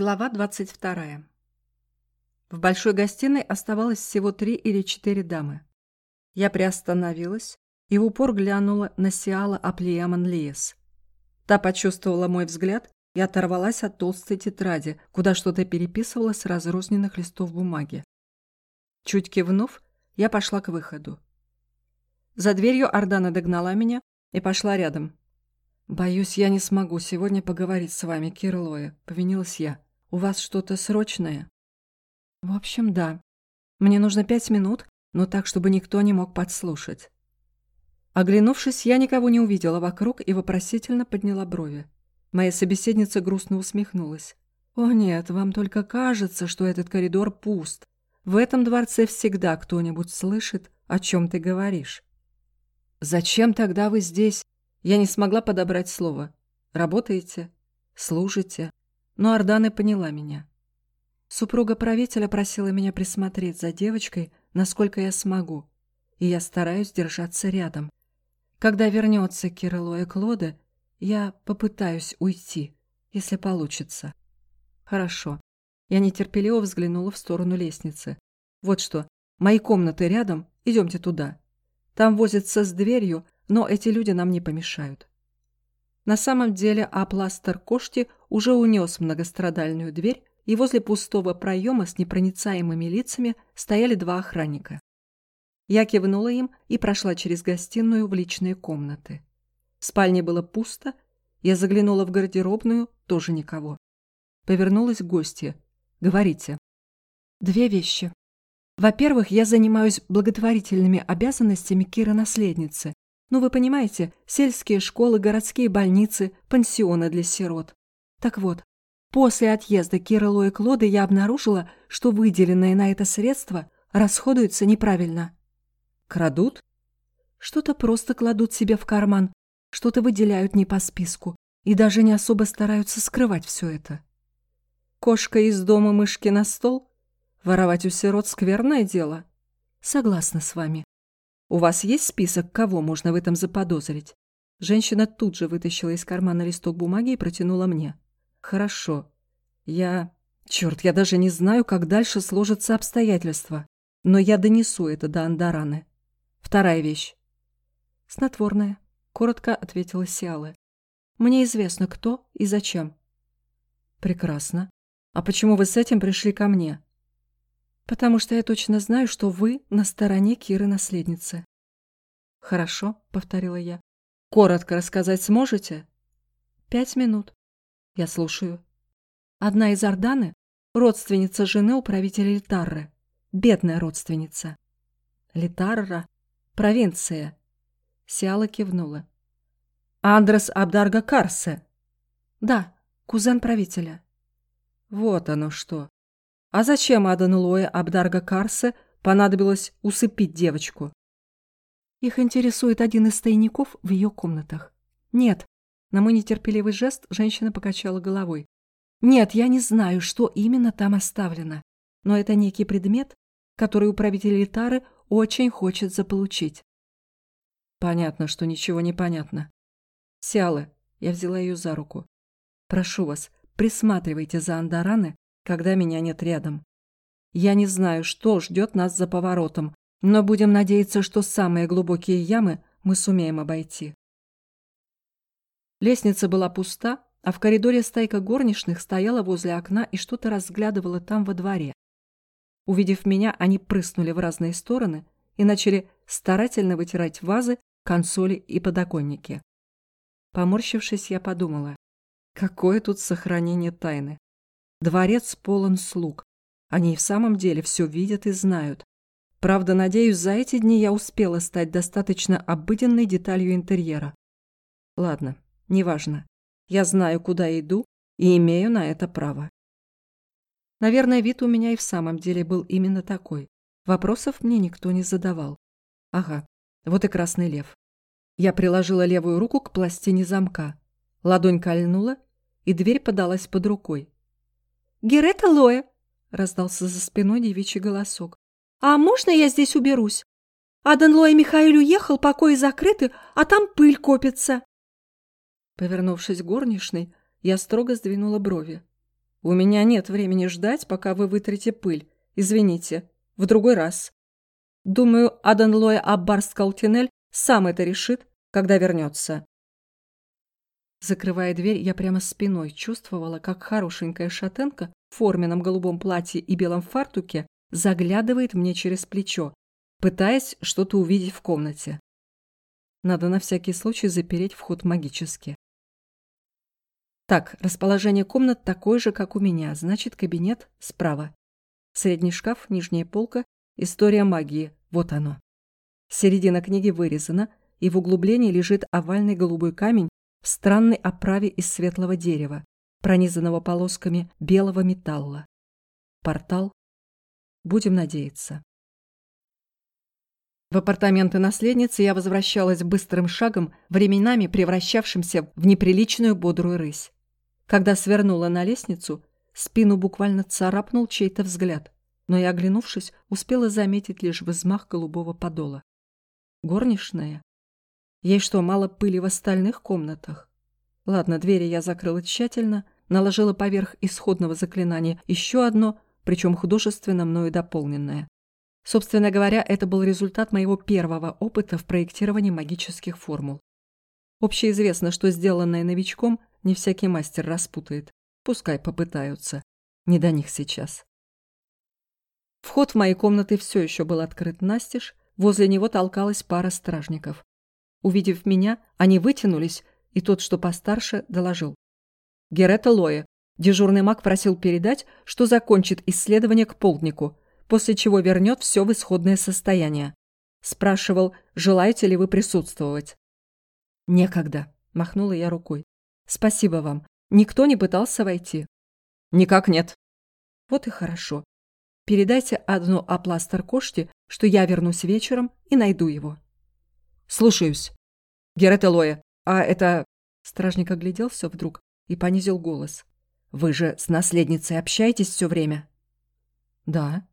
Глава 22. В большой гостиной оставалось всего три или четыре дамы. Я приостановилась и в упор глянула на Сиала Аплияман Лиес. Та почувствовала мой взгляд и оторвалась от толстой тетради, куда что-то переписывала с разрозненных листов бумаги. Чуть кивнув, я пошла к выходу. За дверью Ордана догнала меня и пошла рядом. «Боюсь, я не смогу сегодня поговорить с вами, Кирлоя», — повинилась я. «У вас что-то срочное?» «В общем, да. Мне нужно пять минут, но так, чтобы никто не мог подслушать». Оглянувшись, я никого не увидела вокруг и вопросительно подняла брови. Моя собеседница грустно усмехнулась. «О нет, вам только кажется, что этот коридор пуст. В этом дворце всегда кто-нибудь слышит, о чем ты говоришь». «Зачем тогда вы здесь?» Я не смогла подобрать слово. Работаете? Служите? Но Ордана поняла меня. Супруга правителя просила меня присмотреть за девочкой, насколько я смогу, и я стараюсь держаться рядом. Когда вернется Кирилло и Клода, я попытаюсь уйти, если получится. Хорошо. Я нетерпеливо взглянула в сторону лестницы. Вот что, мои комнаты рядом, идемте туда. Там возятся с дверью, но эти люди нам не помешают. На самом деле Апластер Кошти уже унес многострадальную дверь, и возле пустого проема с непроницаемыми лицами стояли два охранника. Я кивнула им и прошла через гостиную в личные комнаты. В спальне было пусто, я заглянула в гардеробную, тоже никого. Повернулась к гостье. «Говорите». «Две вещи. Во-первых, я занимаюсь благотворительными обязанностями Кира-наследницы, ну, вы понимаете, сельские школы, городские больницы, пансионы для сирот. Так вот, после отъезда Кирилло и Клоды я обнаружила, что выделенные на это средства расходуются неправильно. Крадут? Что-то просто кладут себе в карман, что-то выделяют не по списку и даже не особо стараются скрывать все это. Кошка из дома мышки на стол? Воровать у сирот скверное дело. Согласна с вами. «У вас есть список, кого можно в этом заподозрить?» Женщина тут же вытащила из кармана листок бумаги и протянула мне. «Хорошо. Я... Черт, я даже не знаю, как дальше сложатся обстоятельства. Но я донесу это до Андараны. Вторая вещь. Снотворная», — коротко ответила Сиалы. «Мне известно, кто и зачем». «Прекрасно. А почему вы с этим пришли ко мне?» Потому что я точно знаю, что вы на стороне Киры-наследницы». «Хорошо», — повторила я. «Коротко рассказать сможете?» «Пять минут». «Я слушаю». Одна из Орданы — родственница жены управителя Литарры. Бедная родственница. Литарра — провинция. Сиала кивнула. «Андрес Абдарга Карсе?» «Да, кузен правителя». «Вот оно что. А зачем Адану Лоя Абдарга Карсе понадобилось усыпить девочку? Их интересует один из тайников в ее комнатах. Нет. На мой нетерпеливый жест женщина покачала головой. Нет, я не знаю, что именно там оставлено. Но это некий предмет, который управитель Литары очень хочет заполучить. Понятно, что ничего не понятно. Сиалы, я взяла ее за руку. Прошу вас, присматривайте за Андараны когда меня нет рядом. Я не знаю, что ждет нас за поворотом, но будем надеяться, что самые глубокие ямы мы сумеем обойти. Лестница была пуста, а в коридоре стайка горничных стояла возле окна и что-то разглядывала там во дворе. Увидев меня, они прыснули в разные стороны и начали старательно вытирать вазы, консоли и подоконники. Поморщившись, я подумала, какое тут сохранение тайны. Дворец полон слуг. Они и в самом деле все видят и знают. Правда, надеюсь, за эти дни я успела стать достаточно обыденной деталью интерьера. Ладно, неважно. Я знаю, куда иду и имею на это право. Наверное, вид у меня и в самом деле был именно такой. Вопросов мне никто не задавал. Ага, вот и красный лев. Я приложила левую руку к пластине замка. Ладонь кольнула, и дверь подалась под рукой. Герета Лоя!» — раздался за спиной девичий голосок. «А можно я здесь уберусь? Адан Лоя Михаил уехал, покои закрыты, а там пыль копится». Повернувшись к горничной, я строго сдвинула брови. У меня нет времени ждать, пока вы вытрете пыль. Извините. В другой раз. Думаю, Аданлоя Аббар Скалтинель сам это решит, когда вернется. Закрывая дверь, я прямо спиной чувствовала, как хорошенькая шатенка в форменном голубом платье и белом фартуке заглядывает мне через плечо, пытаясь что-то увидеть в комнате. Надо на всякий случай запереть вход магически. Так, расположение комнат такое же, как у меня, значит, кабинет справа. Средний шкаф, нижняя полка, история магии, вот оно. Середина книги вырезана, и в углублении лежит овальный голубой камень в странной оправе из светлого дерева, пронизанного полосками белого металла. Портал. Будем надеяться. В апартаменты наследницы я возвращалась быстрым шагом, временами превращавшимся в неприличную бодрую рысь. Когда свернула на лестницу, спину буквально царапнул чей-то взгляд, но я, оглянувшись, успела заметить лишь взмах голубого подола. Горничная? Ей что, мало пыли в остальных комнатах? Ладно, двери я закрыла тщательно, наложила поверх исходного заклинания еще одно, причем художественно мною дополненное. Собственно говоря, это был результат моего первого опыта в проектировании магических формул. Общеизвестно, что сделанное новичком не всякий мастер распутает. Пускай попытаются. Не до них сейчас. Вход в мои комнаты все еще был открыт настежь, возле него толкалась пара стражников. Увидев меня, они вытянулись, и тот, что постарше, доложил. Герета Лоя, дежурный маг просил передать, что закончит исследование к полднику, после чего вернет все в исходное состояние. Спрашивал, желаете ли вы присутствовать. «Некогда», – махнула я рукой. «Спасибо вам. Никто не пытался войти?» «Никак нет». «Вот и хорошо. Передайте одну опластер Коште, что я вернусь вечером и найду его». «Слушаюсь». «Герет Лоя, а это...» Стражник огляделся вдруг и понизил голос. «Вы же с наследницей общаетесь все время?» «Да».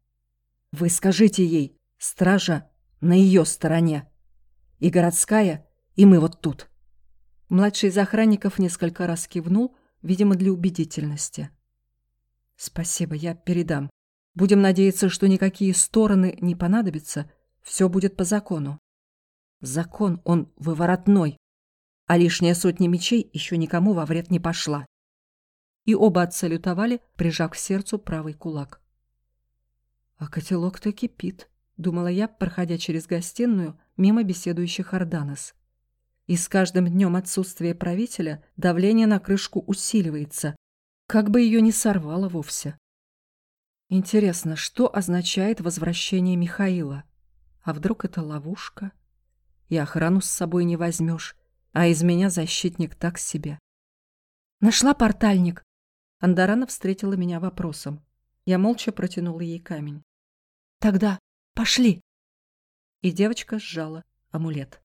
«Вы скажите ей, стража на ее стороне. И городская, и мы вот тут». Младший из охранников несколько раз кивнул, видимо, для убедительности. «Спасибо, я передам. Будем надеяться, что никакие стороны не понадобятся. Все будет по закону». Закон он выворотной, а лишняя сотня мечей еще никому во вред не пошла. И оба отсалютовали, прижав к сердцу правый кулак. «А котелок-то кипит», — думала я, проходя через гостиную мимо беседующих Орданос. И с каждым днем отсутствия правителя давление на крышку усиливается, как бы ее не сорвало вовсе. Интересно, что означает возвращение Михаила? А вдруг это ловушка? И охрану с собой не возьмешь, а из меня защитник так себе. Нашла портальник. Андарана встретила меня вопросом. Я молча протянула ей камень. Тогда пошли. И девочка сжала амулет.